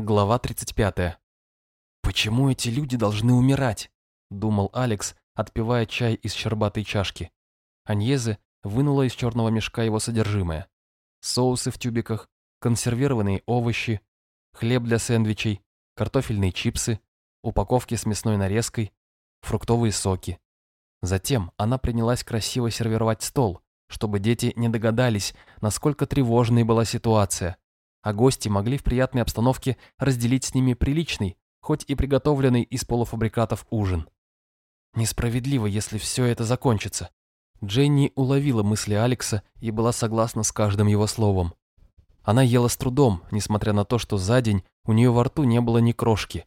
Глава 35. «Почему эти люди должны умирать?» – думал Алекс, отпивая чай из щербатой чашки. Аньезе вынула из черного мешка его содержимое. Соусы в тюбиках, консервированные овощи, хлеб для сэндвичей, картофельные чипсы, упаковки с мясной нарезкой, фруктовые соки. Затем она принялась красиво сервировать стол, чтобы дети не догадались, насколько тревожной была ситуация, а гости могли в приятной обстановке разделить с ними приличный, хоть и приготовленный из полуфабрикатов ужин. Несправедливо, если все это закончится. Дженни уловила мысли Алекса и была согласна с каждым его словом. Она ела с трудом, несмотря на то, что за день у нее во рту не было ни крошки.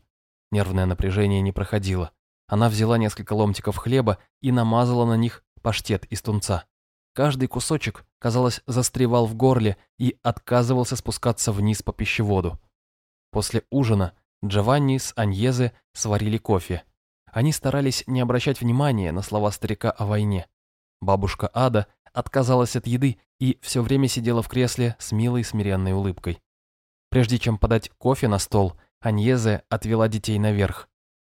Нервное напряжение не проходило. Она взяла несколько ломтиков хлеба и намазала на них паштет из тунца. Каждый кусочек, казалось, застревал в горле и отказывался спускаться вниз по пищеводу. После ужина Джованни с Аньезе сварили кофе. Они старались не обращать внимания на слова старика о войне. Бабушка Ада отказалась от еды и все время сидела в кресле с милой смиренной улыбкой. Прежде чем подать кофе на стол, Аньезе отвела детей наверх.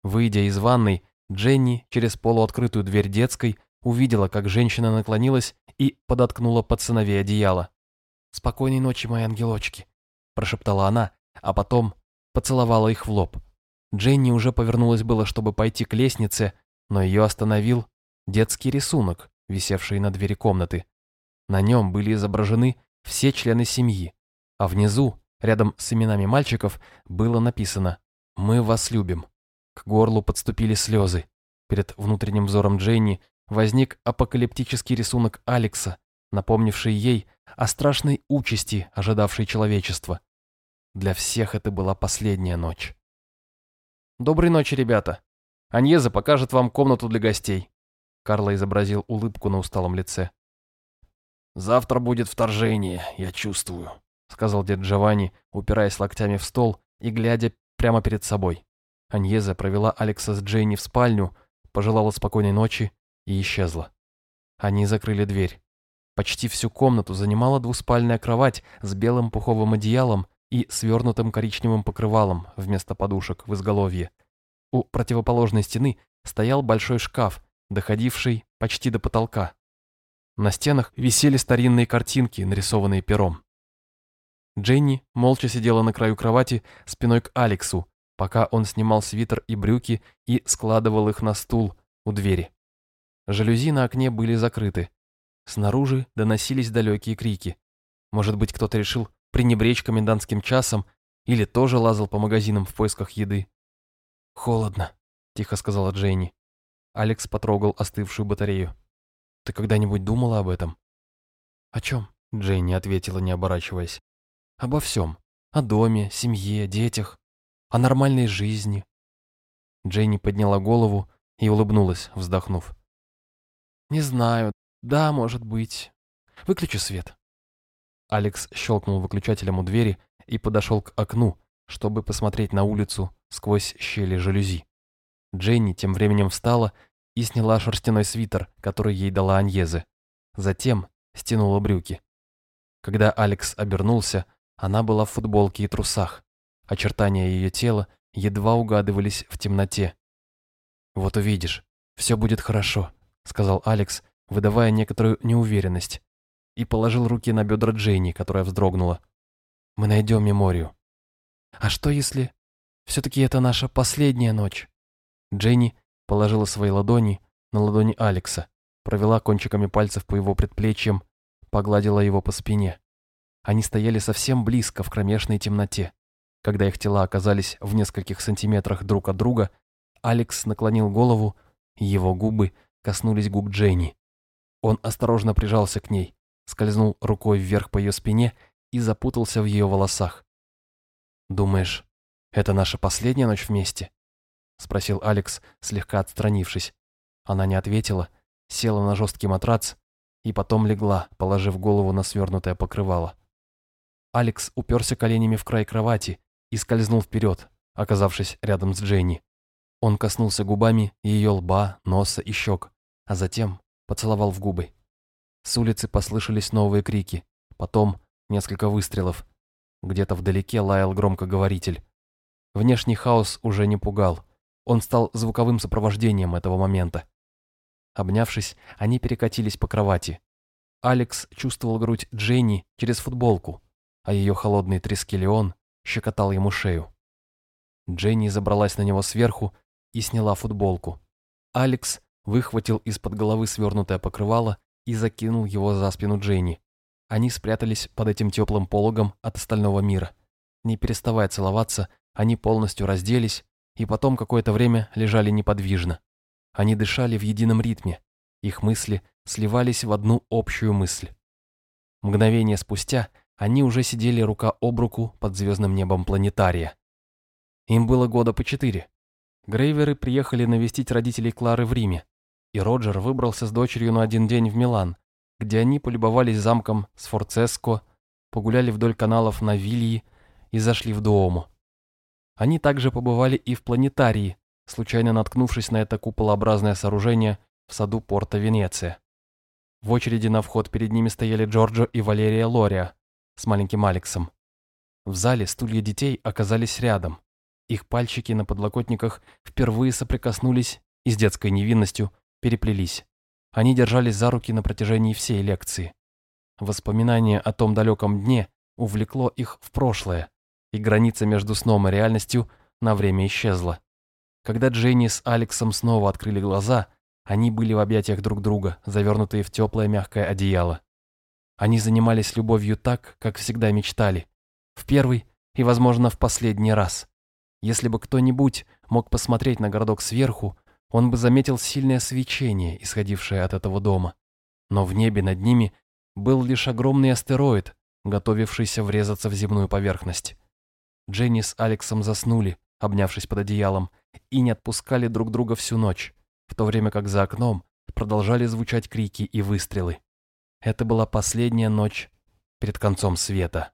Выйдя из ванной, Дженни через полуоткрытую дверь детской увидела, как женщина наклонилась и подоткнула под сыновей одеяло. «Спокойной ночи, мои ангелочки», – прошептала она, а потом поцеловала их в лоб. Дженни уже повернулась было, чтобы пойти к лестнице, но ее остановил детский рисунок, висевший на двери комнаты. На нем были изображены все члены семьи, а внизу, рядом с именами мальчиков, было написано «Мы вас любим». К горлу подступили слезы. Перед внутренним взором Дженни возник апокалиптический рисунок Алекса, напомнивший ей о страшной участи, ожидавшей человечества. Для всех это была последняя ночь. «Доброй ночи, ребята. Аньеза покажет вам комнату для гостей». Карло изобразил улыбку на усталом лице. «Завтра будет вторжение, я чувствую», — сказал дед Джованни, упираясь локтями в стол и глядя прямо перед собой. Аньеза провела Алекса с Дженни в спальню, пожелала спокойной ночи и исчезла. Они закрыли дверь. Почти всю комнату занимала двуспальная кровать с белым пуховым одеялом и свернутым коричневым покрывалом вместо подушек в изголовье. У противоположной стены стоял большой шкаф, доходивший почти до потолка. На стенах висели старинные картинки, нарисованные пером. Дженни молча сидела на краю кровати спиной к Алексу, пока он снимал свитер и брюки и складывал их на стул у двери. Жалюзи на окне были закрыты. Снаружи доносились далекие крики. Может быть, кто-то решил пренебречь комендантским часом или тоже лазал по магазинам в поисках еды. «Холодно», — тихо сказала Дженни. Алекс потрогал остывшую батарею. «Ты когда-нибудь думала об этом?» «О чем?» — Дженни ответила, не оборачиваясь. «Обо всем. О доме, семье, детях, о нормальной жизни». Дженни подняла голову и улыбнулась, вздохнув. «Не знаю. Да, может быть. Выключи свет». Алекс щелкнул выключателем у двери и подошел к окну, чтобы посмотреть на улицу сквозь щели жалюзи. Дженни тем временем встала и сняла шерстяной свитер, который ей дала Аньезе. Затем стянула брюки. Когда Алекс обернулся, она была в футболке и трусах. Очертания ее тела едва угадывались в темноте. «Вот увидишь, все будет хорошо», — сказал Алекс, выдавая некоторую неуверенность, и положил руки на бедра Дженни, которая вздрогнула. «Мы найдем меморию». «А что если все-таки это наша последняя ночь?» Дженни положила свои ладони на ладони Алекса, провела кончиками пальцев по его предплечьям, погладила его по спине. Они стояли совсем близко в кромешной темноте. Когда их тела оказались в нескольких сантиметрах друг от друга, Алекс наклонил голову, и его губы коснулись губ Дженни. Он осторожно прижался к ней, скользнул рукой вверх по ее спине и запутался в ее волосах. «Думаешь, это наша последняя ночь вместе?» — спросил Алекс, слегка отстранившись. Она не ответила, села на жесткий матрац и потом легла, положив голову на свернутое покрывало. Алекс уперся коленями в край кровати и скользнул вперед, оказавшись рядом с Дженни. Он коснулся губами ее лба, носа и щек, а затем поцеловал в губы. С улицы послышались новые крики, потом несколько выстрелов. Где-то вдалеке лаял громкоговоритель. Внешний хаос уже не пугал. Он стал звуковым сопровождением этого момента. Обнявшись, они перекатились по кровати. Алекс чувствовал грудь Дженни через футболку, а ее холодный трескелион щекотал ему шею. Дженни забралась на него сверху и сняла футболку. Алекс выхватил из-под головы свернутое покрывало и закинул его за спину Дженни. Они спрятались под этим теплым пологом от остального мира. Не переставая целоваться, они полностью разделись и потом какое-то время лежали неподвижно. Они дышали в едином ритме. Их мысли сливались в одну общую мысль. Мгновение спустя они уже сидели рука об руку под звездным небом планетария. Им было года по четыре. Грейверы приехали навестить родителей Клары в Риме, и Роджер выбрался с дочерью на один день в Милан, где они полюбовались замком Сфорцеско, погуляли вдоль каналов на Вильи и зашли в Дуому. Они также побывали и в планетарии, случайно наткнувшись на это куполообразное сооружение в саду порта Венеция. В очереди на вход перед ними стояли Джорджо и Валерия Лория с маленьким Алексом. В зале стулья детей оказались рядом. Их пальчики на подлокотниках впервые соприкоснулись и с детской невинностью переплелись. Они держались за руки на протяжении всей лекции. Воспоминание о том далеком дне увлекло их в прошлое, и граница между сном и реальностью на время исчезла. Когда Дженни с Алексом снова открыли глаза, они были в объятиях друг друга, завернутые в теплое мягкое одеяло. Они занимались любовью так, как всегда мечтали. В первый и, возможно, в последний раз. Если бы кто-нибудь мог посмотреть на городок сверху, он бы заметил сильное свечение, исходившее от этого дома. Но в небе над ними был лишь огромный астероид, готовившийся врезаться в земную поверхность. Дженни с Алексом заснули, обнявшись под одеялом, и не отпускали друг друга всю ночь, в то время как за окном продолжали звучать крики и выстрелы. Это была последняя ночь перед концом света.